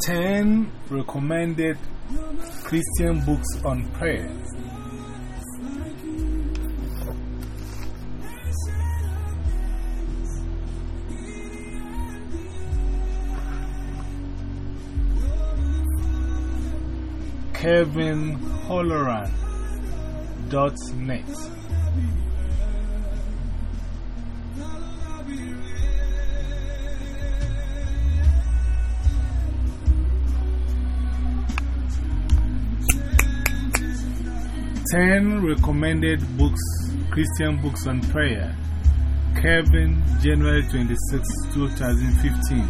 10 recommended Christian books on prayer. Kevin Halloran dot net. Ten recommended books, Christian books on prayer. Kevin, January 26, 2015.